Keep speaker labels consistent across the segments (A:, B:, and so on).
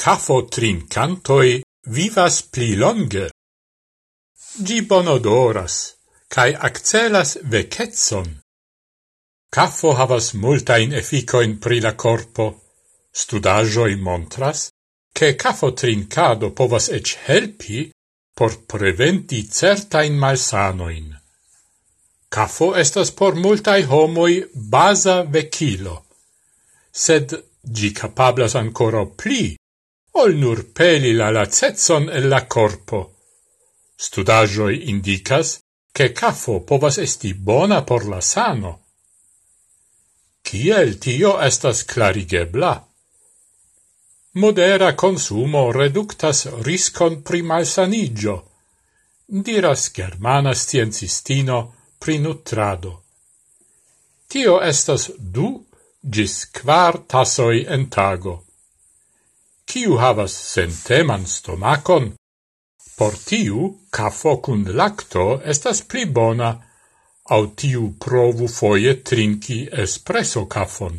A: Cafo trincantoi vivas pli longe. Gi bonodoras, cae accelas vecetson. Cafo havas multain efficoin pri la corpo. Studagioi montras, che cafo trincado povas ec helpi por preventi certain malsanoin. Cafo estas por multai homoi basa vecilo, sed gi capablas ancora pli ol nur peli la lacetson el la corpo. Studagioi indicas che cafo povas esti bona por la sano. Ciel tio estas clarigebla? Modera consumo reductas riscon pri malsanigio, diras germana sciencistino pri nutrado. Tio estas du gis quar tasoi en tago kiu havas senteman stomacon, por tiu cafo cun lacto estas pli bona, au tiu provu foie trinki espresso cafon.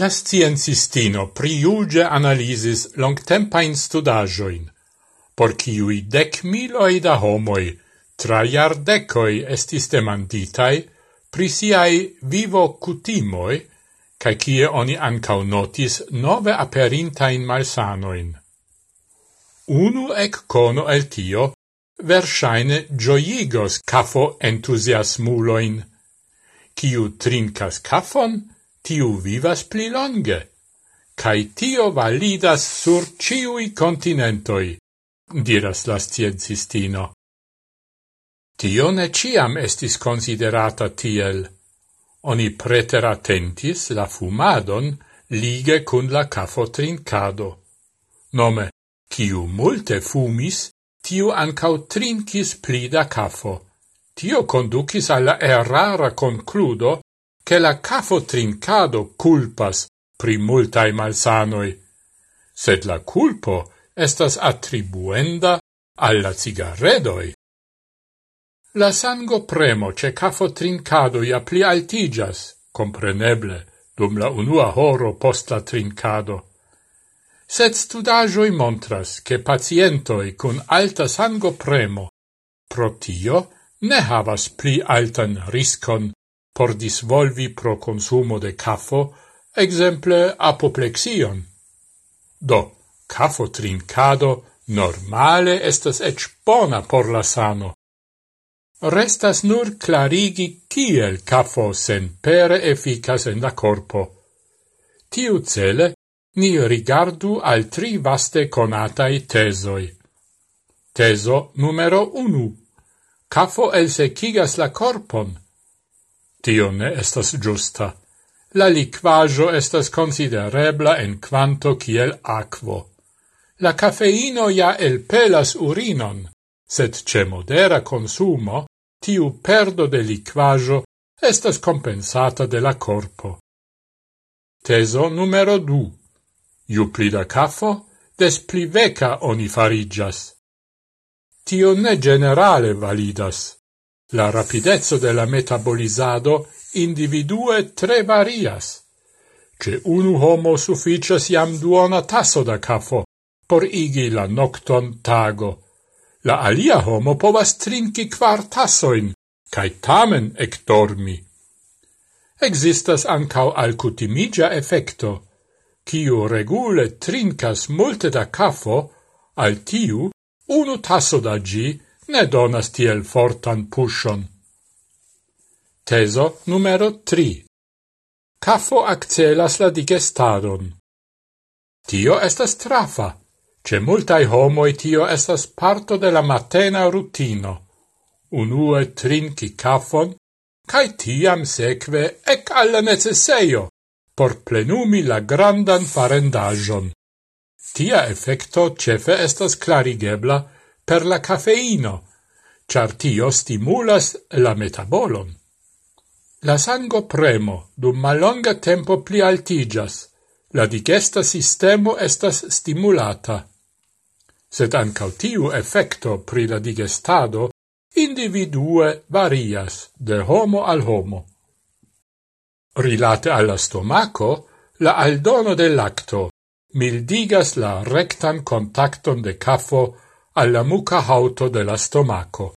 A: La sciencistino priuge analisis longtempain studajoin, por ciui dec miloi da homoi tra iardecoi estis demanditai prisiai vivo cutimoi cae cie oni ancau notis nove aperintain malsanoin. Unu ec cono el tio, versaine gioigos cafo entusiasmuloin. Ciu trincas cafon, tiu vivas pli longe, cae tio validas sur ciui continentoi, diras la sciencistino. Tio ne ciam estis considerata tiel. Oni preteratentis la fumadon lige cun la cafo trincado. Nome, ciu multe fumis, tiu ancau trincis pli da cafo. Tio conducis alla errara concludo che la cafo trincado culpas pri multae malsanoi, sed la culpo estas attribuenda alla cigarredoi. La sango premo ce cafo trincado ia pli altigas, compreneble, dum la unua horo post la trincado. Sed studagioi montras che pacientoi cun alta sango premo pro tio ne havas pli altan riscon por disvolvi pro consumo de cafo, exemple apoplexion. Do, cafo trincado normale estas ec bona por la sano, Restas nur clarigi kiel cafo senpere efficas en la corpo. Tiu cele ni rigardu al tri vaste conatai tesoi. Teso numero unu. Cafo elsecigas la corpon. Tio ne estas giusta. La liquajo estas considerebla en quanto kiel aquo. La cafeino ja elpelas urinon sed ce modera consumo tiu perdo de liquajo estas compensata de la corpo. Teso numero du. Iu pli da cafo, des pli veca oni farigias. Tio ne generale validas. La rapidezzo de la metabolizado individue tre varias. Ce unu homo sufficias iam duona tasso da cafo por igi la nocton tago la alia homo povas trinki kvar tasoin, cae tamen ectormi. Existas ancau alcutimigia effecto, kiu regule trinkas multe da cafo, al tiu unu tasso da gi ne donas tiel fortan pushon. Teso numero 3. Cafo accelas la digestadon. Tio estas trafa, Ce multai homoi tio estas parto de la matena rutino. Unue trinci cafon, cae tiam seque ec alla necesseio, por plenumi la grandan farendajon. Tia effecto cefe estas clarigebla per la cafeino, char tio stimulas la metabolon. La sango premo dum malonga tempo pli altigas, la digesta sistemo estas stimulata sed ancau tiu effecto pri la digestado individue varias de homo al homo. Rilate alla stomaco, la aldono del lacto mildigas la rectan contacton de cafo alla muca hauto de la stomaco.